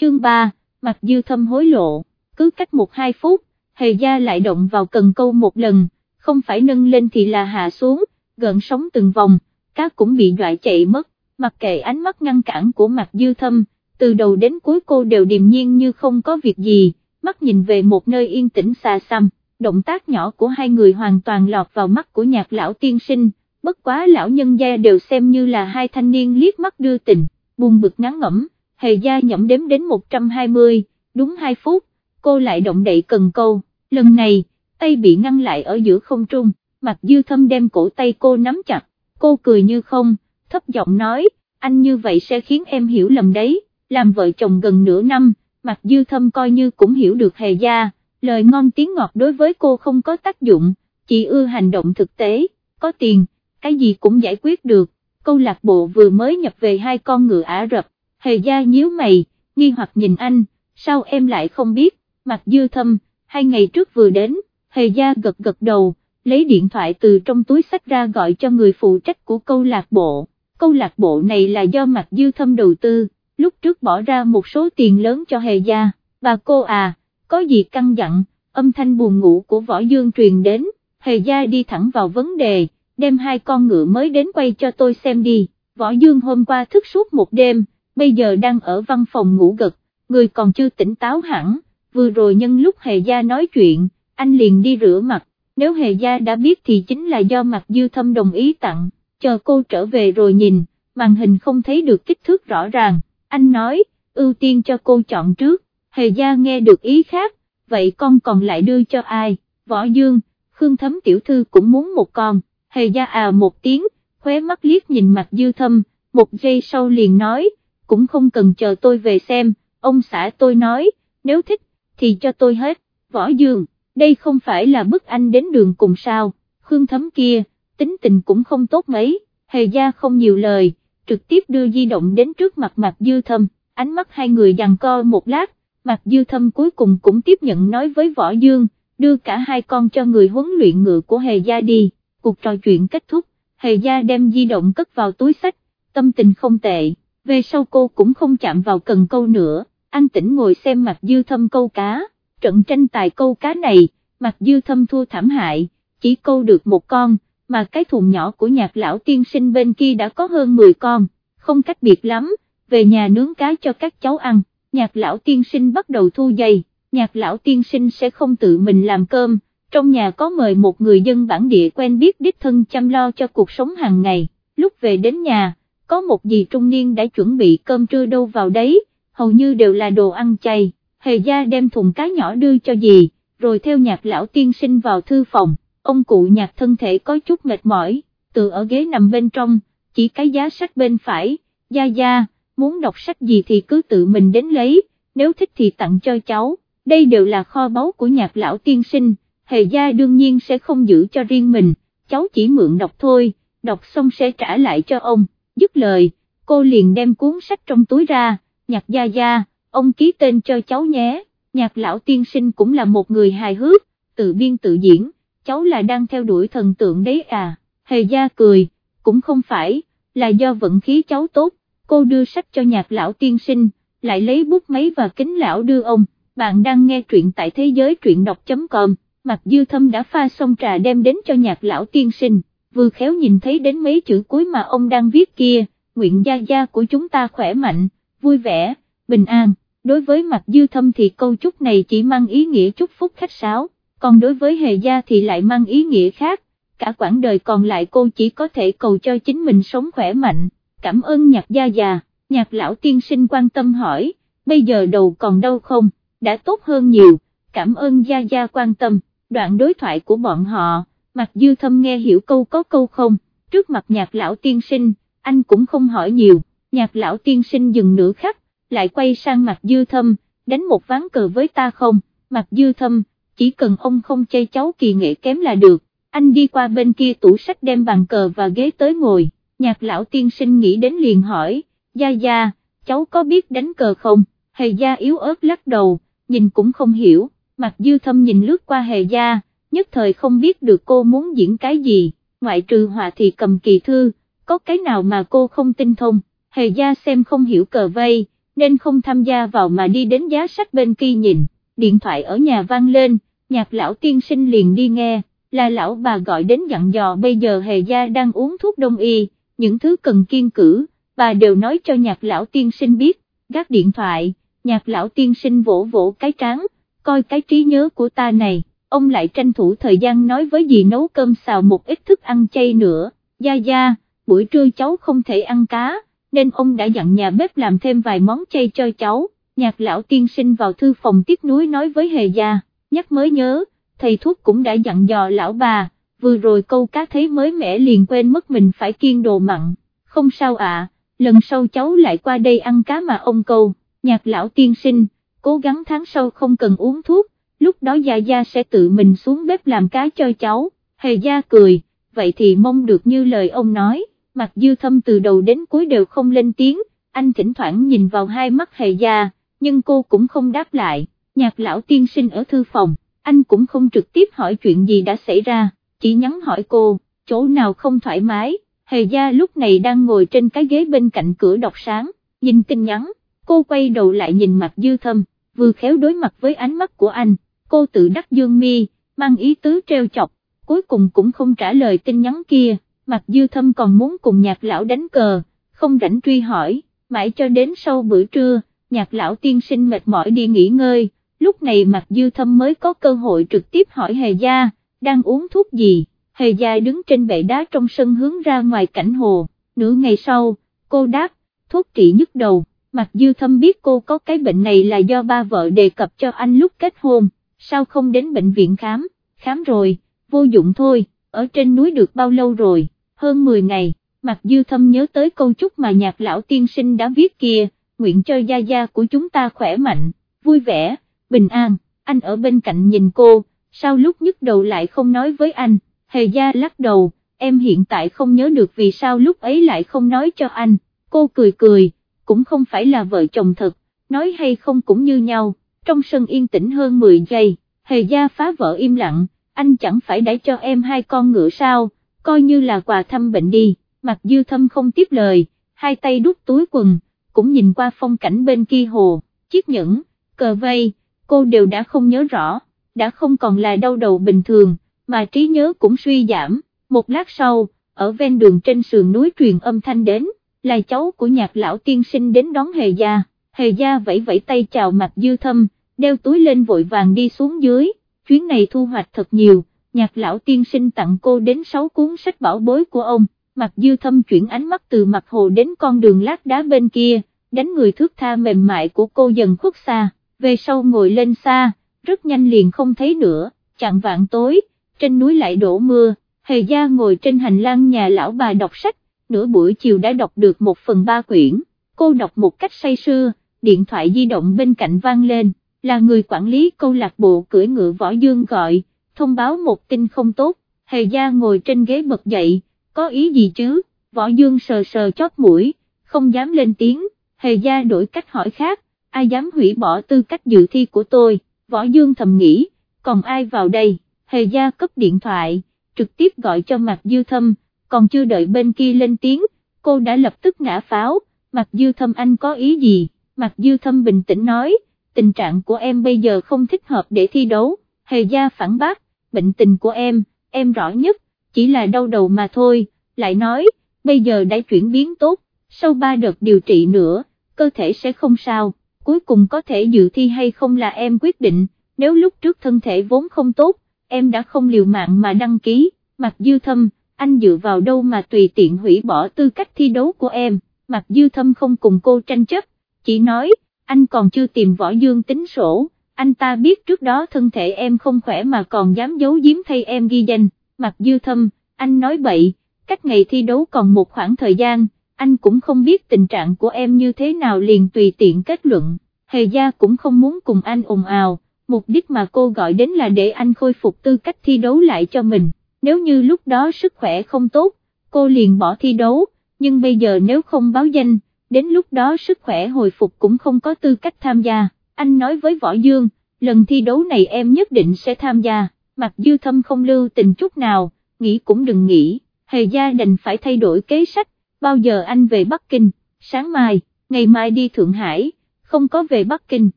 chương 3, mặt dư thâm hối lộ, cứ cách một hai phút, hề gia lại động vào cần câu một lần, không phải nâng lên thì là hạ xuống, gợn sóng từng vòng, cá cũng bị dọa chạy mất, mặc kệ ánh mắt ngăn cản của mặt dư thâm, từ đầu đến cuối cô đều điềm nhiên như không có việc gì, mắt nhìn về một nơi yên tĩnh xa xăm, động tác nhỏ của hai người hoàn toàn lọt vào mắt của nhạc lão tiên sinh, bất quá lão nhân gia đều xem như là hai thanh niên liếc mắt đưa tình, buồn bực ngắn ngẩm, hề gia nhẩm đếm đến 120, đúng 2 phút, cô lại động đậy cần câu, lần này, tay bị ngăn lại ở giữa không trung, mặt dư thâm đem cổ tay cô nắm chặt, cô cười như không, thấp giọng nói, anh như vậy sẽ khiến em hiểu lầm đấy, làm vợ chồng gần nửa năm, mặt dư thâm coi như cũng hiểu được hề gia, lời ngon tiếng ngọt đối với cô không có tác dụng, chỉ ưa hành động thực tế, có tiền, cái gì cũng giải quyết được, câu lạc bộ vừa mới nhập về hai con ngựa Ả Rập, hề gia nhíu mày, nghi hoặc nhìn anh, sao em lại không biết, mặt dư thâm, hai ngày trước vừa đến, hề gia gật gật đầu, lấy điện thoại từ trong túi sách ra gọi cho người phụ trách của câu lạc bộ, câu lạc bộ này là do mặt dư thâm đầu tư, lúc trước bỏ ra một số tiền lớn cho hề gia, bà cô à, có gì căng dặn, âm thanh buồn ngủ của võ dương truyền đến, hề gia đi thẳng vào vấn đề, đem hai con ngựa mới đến quay cho tôi xem đi, võ dương hôm qua thức suốt một đêm, bây giờ đang ở văn phòng ngủ gật, người còn chưa tỉnh táo hẳn, vừa rồi nhân lúc hề gia nói chuyện, anh liền đi rửa mặt, nếu hề gia đã biết thì chính là do mặt dư thâm đồng ý tặng, chờ cô trở về rồi nhìn, màn hình không thấy được kích thước rõ ràng, anh nói, ưu tiên cho cô chọn trước, hề gia nghe được ý khác, vậy con còn lại đưa cho ai, võ dương, khương thấm tiểu thư cũng muốn một con, hề gia à một tiếng, khóe mắt liếc nhìn mặt dư thâm, một giây sau liền nói, cũng không cần chờ tôi về xem, ông xã tôi nói, nếu thích, thì cho tôi hết, võ dương, đây không phải là bức anh đến đường cùng sao, khương thấm kia, tính tình cũng không tốt mấy, hề gia không nhiều lời, trực tiếp đưa di động đến trước mặt mặt dư thâm, ánh mắt hai người giằng co một lát, mặt dư thâm cuối cùng cũng tiếp nhận nói với võ dương, đưa cả hai con cho người huấn luyện ngựa của hề gia đi, cuộc trò chuyện kết thúc, hề gia đem di động cất vào túi sách, tâm tình không tệ, về sau cô cũng không chạm vào cần câu nữa, an tĩnh ngồi xem mặt dư thâm câu cá, trận tranh tài câu cá này, mặt dư thâm thua thảm hại, chỉ câu được một con, mà cái thùng nhỏ của nhạc lão tiên sinh bên kia đã có hơn 10 con, không cách biệt lắm, về nhà nướng cá cho các cháu ăn, nhạc lão tiên sinh bắt đầu thu dây, nhạc lão tiên sinh sẽ không tự mình làm cơm, trong nhà có mời một người dân bản địa quen biết đích thân chăm lo cho cuộc sống hàng ngày, lúc về đến nhà, có một dì trung niên đã chuẩn bị cơm trưa đâu vào đấy, hầu như đều là đồ ăn chay, hề gia đem thùng cá nhỏ đưa cho dì, rồi theo nhạc lão tiên sinh vào thư phòng, ông cụ nhạc thân thể có chút mệt mỏi, tự ở ghế nằm bên trong, chỉ cái giá sách bên phải, gia gia, muốn đọc sách gì thì cứ tự mình đến lấy, nếu thích thì tặng cho cháu, đây đều là kho báu của nhạc lão tiên sinh hề gia đương nhiên sẽ không giữ cho riêng mình, cháu chỉ mượn đọc thôi, đọc xong sẽ trả lại cho ông, dứt lời, cô liền đem cuốn sách trong túi ra, nhạc gia gia, ông ký tên cho cháu nhé, nhạc lão tiên sinh cũng là một người hài hước, tự biên tự diễn, cháu là đang theo đuổi thần tượng đấy à, hề gia cười, cũng không phải, là do vận khí cháu tốt, cô đưa sách cho nhạc lão tiên sinh, lại lấy bút máy và kính lão đưa ông, bạn đang nghe truyện tại thế giới truyện đọc.com mặt dư thâm đã pha xong trà đem đến cho nhạc lão tiên sinh, vừa khéo nhìn thấy đến mấy chữ cuối mà ông đang viết kia, nguyện gia gia của chúng ta khỏe mạnh, vui vẻ, bình an, đối với mặt dư thâm thì câu chúc này chỉ mang ý nghĩa chúc phúc khách sáo, còn đối với hề gia thì lại mang ý nghĩa khác, cả quãng đời còn lại cô chỉ có thể cầu cho chính mình sống khỏe mạnh, cảm ơn nhạc gia già, nhạc lão tiên sinh quan tâm hỏi, bây giờ đầu còn đâu không, đã tốt hơn nhiều, cảm ơn gia gia quan tâm. Đoạn đối thoại của bọn họ, mặt dư thâm nghe hiểu câu có câu không, trước mặt nhạc lão tiên sinh, anh cũng không hỏi nhiều, nhạc lão tiên sinh dừng nửa khắc, lại quay sang mặt dư thâm, đánh một ván cờ với ta không, mặt dư thâm, chỉ cần ông không chơi cháu kỳ nghệ kém là được, anh đi qua bên kia tủ sách đem bàn cờ và ghế tới ngồi, nhạc lão tiên sinh nghĩ đến liền hỏi, gia gia, cháu có biết đánh cờ không, hề gia yếu ớt lắc đầu, nhìn cũng không hiểu mặt dư thâm nhìn lướt qua hề gia, nhất thời không biết được cô muốn diễn cái gì, ngoại trừ họa thì cầm kỳ thư, có cái nào mà cô không tinh thông, hề gia xem không hiểu cờ vây, nên không tham gia vào mà đi đến giá sách bên kia nhìn, điện thoại ở nhà vang lên, nhạc lão tiên sinh liền đi nghe, là lão bà gọi đến dặn dò bây giờ hề gia đang uống thuốc đông y, những thứ cần kiên cử, bà đều nói cho nhạc lão tiên sinh biết, gác điện thoại, nhạc lão tiên sinh vỗ vỗ cái trán, coi cái trí nhớ của ta này, ông lại tranh thủ thời gian nói với dì nấu cơm xào một ít thức ăn chay nữa, gia gia, buổi trưa cháu không thể ăn cá, nên ông đã dặn nhà bếp làm thêm vài món chay cho cháu, nhạc lão tiên sinh vào thư phòng tiếc núi nói với hề gia, nhắc mới nhớ, thầy thuốc cũng đã dặn dò lão bà, vừa rồi câu cá thấy mới mẻ liền quên mất mình phải kiêng đồ mặn, không sao ạ, lần sau cháu lại qua đây ăn cá mà ông câu, nhạc lão tiên sinh, cố gắng tháng sau không cần uống thuốc, lúc đó Gia Gia sẽ tự mình xuống bếp làm cá cho cháu, hề gia cười, vậy thì mong được như lời ông nói, mặt dư thâm từ đầu đến cuối đều không lên tiếng, anh thỉnh thoảng nhìn vào hai mắt hề gia, nhưng cô cũng không đáp lại, nhạc lão tiên sinh ở thư phòng, anh cũng không trực tiếp hỏi chuyện gì đã xảy ra, chỉ nhắn hỏi cô, chỗ nào không thoải mái, hề gia lúc này đang ngồi trên cái ghế bên cạnh cửa đọc sáng, nhìn tin nhắn, cô quay đầu lại nhìn mặt dư thâm, vừa khéo đối mặt với ánh mắt của anh, cô tự đắc dương mi, mang ý tứ treo chọc, cuối cùng cũng không trả lời tin nhắn kia, mặt dư thâm còn muốn cùng nhạc lão đánh cờ, không rảnh truy hỏi, mãi cho đến sau bữa trưa, nhạc lão tiên sinh mệt mỏi đi nghỉ ngơi, lúc này mặt dư thâm mới có cơ hội trực tiếp hỏi hề gia, đang uống thuốc gì, hề gia đứng trên bệ đá trong sân hướng ra ngoài cảnh hồ, nửa ngày sau, cô đáp, thuốc trị nhức đầu, mặt dư thâm biết cô có cái bệnh này là do ba vợ đề cập cho anh lúc kết hôn, sao không đến bệnh viện khám, khám rồi, vô dụng thôi, ở trên núi được bao lâu rồi, hơn 10 ngày, Mặc dư thâm nhớ tới câu chúc mà nhạc lão tiên sinh đã viết kia, nguyện cho gia gia của chúng ta khỏe mạnh, vui vẻ, bình an, anh ở bên cạnh nhìn cô, sao lúc nhức đầu lại không nói với anh, hề gia lắc đầu, em hiện tại không nhớ được vì sao lúc ấy lại không nói cho anh, cô cười cười, cũng không phải là vợ chồng thật, nói hay không cũng như nhau, trong sân yên tĩnh hơn 10 giây, hề gia phá vỡ im lặng, anh chẳng phải đã cho em hai con ngựa sao, coi như là quà thăm bệnh đi, mặt dư thâm không tiếp lời, hai tay đút túi quần, cũng nhìn qua phong cảnh bên kia hồ, chiếc nhẫn, cờ vây, cô đều đã không nhớ rõ, đã không còn là đau đầu bình thường, mà trí nhớ cũng suy giảm, một lát sau, ở ven đường trên sườn núi truyền âm thanh đến, là cháu của nhạc lão tiên sinh đến đón hề gia, hề gia vẫy vẫy tay chào mặt dư thâm, đeo túi lên vội vàng đi xuống dưới, chuyến này thu hoạch thật nhiều, nhạc lão tiên sinh tặng cô đến 6 cuốn sách bảo bối của ông, mặt dư thâm chuyển ánh mắt từ mặt hồ đến con đường lát đá bên kia, đánh người thước tha mềm mại của cô dần khuất xa, về sau ngồi lên xa, rất nhanh liền không thấy nữa, chặn vạn tối, trên núi lại đổ mưa, hề gia ngồi trên hành lang nhà lão bà đọc sách, nửa buổi chiều đã đọc được một phần ba quyển, cô đọc một cách say sưa, điện thoại di động bên cạnh vang lên, là người quản lý câu lạc bộ cưỡi ngựa võ dương gọi, thông báo một tin không tốt, hề gia ngồi trên ghế bật dậy, có ý gì chứ, võ dương sờ sờ chót mũi, không dám lên tiếng, hề gia đổi cách hỏi khác, ai dám hủy bỏ tư cách dự thi của tôi, võ dương thầm nghĩ, còn ai vào đây, hề gia cấp điện thoại, trực tiếp gọi cho mặt dư thâm, còn chưa đợi bên kia lên tiếng, cô đã lập tức ngã pháo, mặt dư thâm anh có ý gì, mặt dư thâm bình tĩnh nói, tình trạng của em bây giờ không thích hợp để thi đấu, hề gia phản bác, bệnh tình của em, em rõ nhất, chỉ là đau đầu mà thôi, lại nói, bây giờ đã chuyển biến tốt, sau 3 đợt điều trị nữa, cơ thể sẽ không sao, cuối cùng có thể dự thi hay không là em quyết định, nếu lúc trước thân thể vốn không tốt, em đã không liều mạng mà đăng ký, Mặc dư thâm, anh dựa vào đâu mà tùy tiện hủy bỏ tư cách thi đấu của em, Mặc dư thâm không cùng cô tranh chấp, chỉ nói, anh còn chưa tìm võ dương tính sổ, anh ta biết trước đó thân thể em không khỏe mà còn dám giấu giếm thay em ghi danh, mặt dư thâm, anh nói bậy, cách ngày thi đấu còn một khoảng thời gian, anh cũng không biết tình trạng của em như thế nào liền tùy tiện kết luận, hề gia cũng không muốn cùng anh ồn ào, mục đích mà cô gọi đến là để anh khôi phục tư cách thi đấu lại cho mình, nếu như lúc đó sức khỏe không tốt, cô liền bỏ thi đấu, nhưng bây giờ nếu không báo danh, đến lúc đó sức khỏe hồi phục cũng không có tư cách tham gia, anh nói với Võ Dương, lần thi đấu này em nhất định sẽ tham gia, mặc dư thâm không lưu tình chút nào, nghĩ cũng đừng nghĩ, hề gia đành phải thay đổi kế sách, bao giờ anh về Bắc Kinh, sáng mai, ngày mai đi Thượng Hải, không có về Bắc Kinh,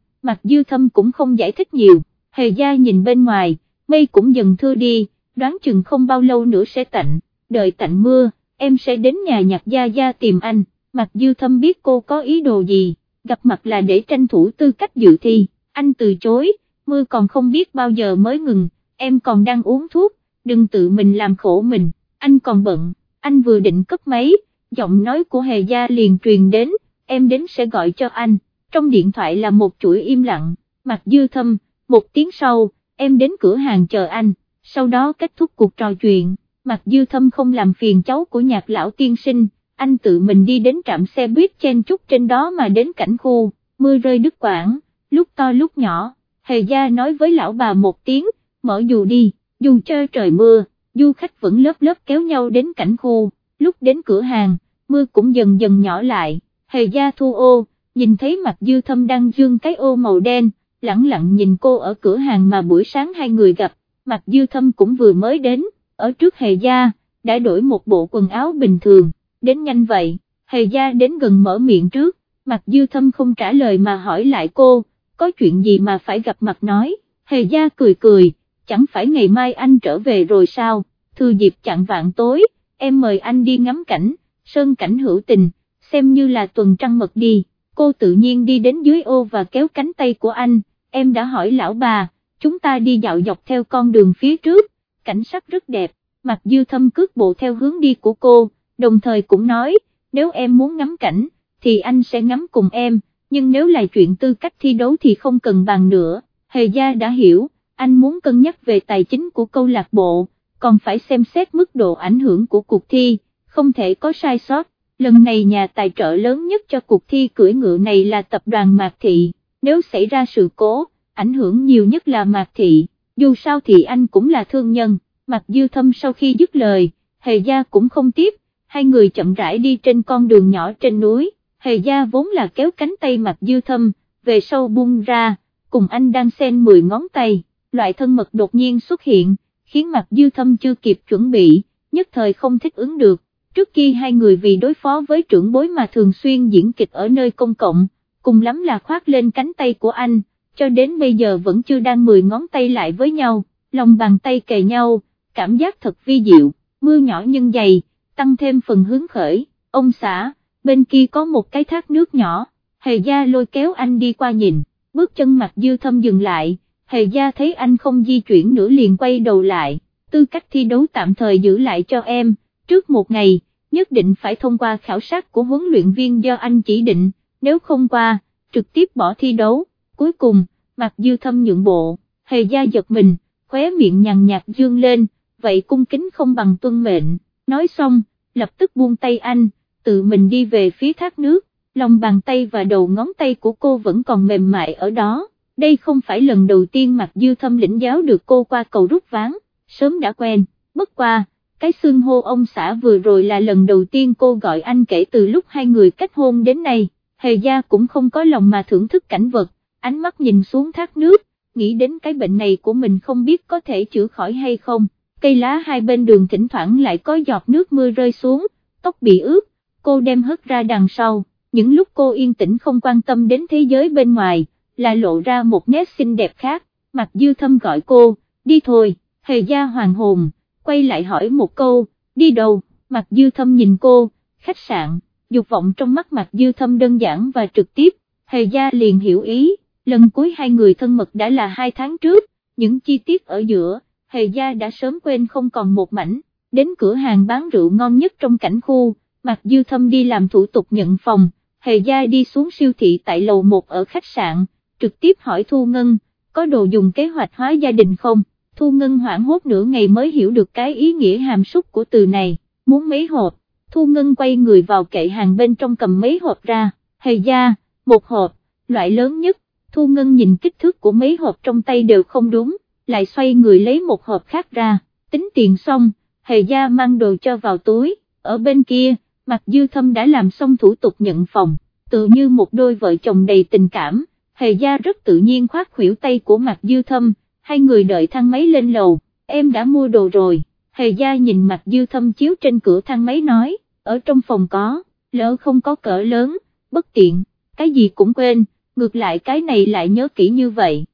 Mặc Dư Thâm cũng không giải thích nhiều, Hề gia nhìn bên ngoài, mây cũng dần thưa đi, đoán chừng không bao lâu nữa sẽ tạnh, đợi tạnh mưa, em sẽ đến nhà nhạc gia gia tìm anh, Mặc Dư Thâm biết cô có ý đồ gì, gặp mặt là để tranh thủ tư cách dự thi, anh từ chối, mưa còn không biết bao giờ mới ngừng, em còn đang uống thuốc, đừng tự mình làm khổ mình, anh còn bận, anh vừa định cất máy, giọng nói của Hề Gia liền truyền đến, em đến sẽ gọi cho anh, trong điện thoại là một chuỗi im lặng, Mặc Dư Thâm, một tiếng sau, em đến cửa hàng chờ anh, sau đó kết thúc cuộc trò chuyện, Mặc Dư Thâm không làm phiền cháu của nhạc lão tiên sinh, anh tự mình đi đến trạm xe buýt chen chúc trên đó mà đến cảnh khu, mưa rơi đứt quãng, lúc to lúc nhỏ, Hề Gia nói với lão bà một tiếng, mở dù đi, dù chơi trời mưa, du khách vẫn lớp lớp kéo nhau đến cảnh khu, lúc đến cửa hàng, mưa cũng dần dần nhỏ lại, Hề Gia thu ô, nhìn thấy mặt dư thâm đang dương cái ô màu đen, lặng lặng nhìn cô ở cửa hàng mà buổi sáng hai người gặp, mặt dư thâm cũng vừa mới đến, ở trước Hề Gia, đã đổi một bộ quần áo bình thường, đến nhanh vậy, Hề Gia đến gần mở miệng trước, mặt dư thâm không trả lời mà hỏi lại cô, có chuyện gì mà phải gặp mặt nói, Hề Gia cười cười, chẳng phải ngày mai anh trở về rồi sao, thư dịp chặn vạn tối, em mời anh đi ngắm cảnh, sơn cảnh hữu tình, xem như là tuần trăng mật đi, cô tự nhiên đi đến dưới ô và kéo cánh tay của anh, em đã hỏi lão bà, chúng ta đi dạo dọc theo con đường phía trước, cảnh sắc rất đẹp, mặt dư thâm cước bộ theo hướng đi của cô, đồng thời cũng nói, nếu em muốn ngắm cảnh, thì anh sẽ ngắm cùng em, nhưng nếu là chuyện tư cách thi đấu thì không cần bàn nữa, hề gia đã hiểu, anh muốn cân nhắc về tài chính của câu lạc bộ, còn phải xem xét mức độ ảnh hưởng của cuộc thi, không thể có sai sót, lần này nhà tài trợ lớn nhất cho cuộc thi cưỡi ngựa này là tập đoàn Mạc Thị, nếu xảy ra sự cố, ảnh hưởng nhiều nhất là Mạc Thị, dù sao thì anh cũng là thương nhân, Mạc Dư Thâm sau khi dứt lời, Hề Gia cũng không tiếp, hai người chậm rãi đi trên con đường nhỏ trên núi, Hề Gia vốn là kéo cánh tay mặt Dư Thâm, về sau buông ra, cùng anh đang xen 10 ngón tay, loại thân mật đột nhiên xuất hiện, khiến mặt Dư Thâm chưa kịp chuẩn bị, nhất thời không thích ứng được, trước khi hai người vì đối phó với trưởng bối mà thường xuyên diễn kịch ở nơi công cộng, cùng lắm là khoác lên cánh tay của anh, cho đến bây giờ vẫn chưa đang 10 ngón tay lại với nhau, lòng bàn tay kề nhau, cảm giác thật vi diệu, mưa nhỏ nhưng dày, tăng thêm phần hứng khởi, ông xã, bên kia có một cái thác nước nhỏ, hề gia lôi kéo anh đi qua nhìn, bước chân mặt dư thâm dừng lại, hề gia thấy anh không di chuyển nữa liền quay đầu lại, tư cách thi đấu tạm thời giữ lại cho em, trước một ngày, nhất định phải thông qua khảo sát của huấn luyện viên do anh chỉ định, nếu không qua, trực tiếp bỏ thi đấu, cuối cùng, mặt dư thâm nhượng bộ, hề gia giật mình, khóe miệng nhằn nhạt dương lên, vậy cung kính không bằng tuân mệnh, nói xong, lập tức buông tay anh, tự mình đi về phía thác nước, lòng bàn tay và đầu ngón tay của cô vẫn còn mềm mại ở đó, đây không phải lần đầu tiên mặc dư thâm lĩnh giáo được cô qua cầu rút ván, sớm đã quen, bất qua, cái xương hô ông xã vừa rồi là lần đầu tiên cô gọi anh kể từ lúc hai người kết hôn đến nay, hề gia cũng không có lòng mà thưởng thức cảnh vật, ánh mắt nhìn xuống thác nước, nghĩ đến cái bệnh này của mình không biết có thể chữa khỏi hay không, cây lá hai bên đường thỉnh thoảng lại có giọt nước mưa rơi xuống, tóc bị ướt, cô đem hất ra đằng sau, những lúc cô yên tĩnh không quan tâm đến thế giới bên ngoài, là lộ ra một nét xinh đẹp khác, mặt dư thâm gọi cô, đi thôi, hề gia hoàng hồn, quay lại hỏi một câu, đi đâu, mặt dư thâm nhìn cô, khách sạn, dục vọng trong mắt mặt dư thâm đơn giản và trực tiếp, hề gia liền hiểu ý, lần cuối hai người thân mật đã là hai tháng trước, những chi tiết ở giữa, hề gia đã sớm quên không còn một mảnh, đến cửa hàng bán rượu ngon nhất trong cảnh khu, mặt dư thâm đi làm thủ tục nhận phòng, hề gia đi xuống siêu thị tại lầu 1 ở khách sạn, trực tiếp hỏi Thu Ngân, có đồ dùng kế hoạch hóa gia đình không? Thu Ngân hoảng hốt nửa ngày mới hiểu được cái ý nghĩa hàm súc của từ này, muốn mấy hộp, Thu Ngân quay người vào kệ hàng bên trong cầm mấy hộp ra, hề gia, một hộp, loại lớn nhất, Thu Ngân nhìn kích thước của mấy hộp trong tay đều không đúng, lại xoay người lấy một hộp khác ra, tính tiền xong, hề gia mang đồ cho vào túi, ở bên kia, mặt dư thâm đã làm xong thủ tục nhận phòng, tự như một đôi vợ chồng đầy tình cảm hề gia rất tự nhiên khoát khuỷu tay của mặt dư thâm, hai người đợi thang máy lên lầu, em đã mua đồ rồi, hề gia nhìn mặt dư thâm chiếu trên cửa thang máy nói, ở trong phòng có, lỡ không có cỡ lớn, bất tiện, cái gì cũng quên, ngược lại cái này lại nhớ kỹ như vậy,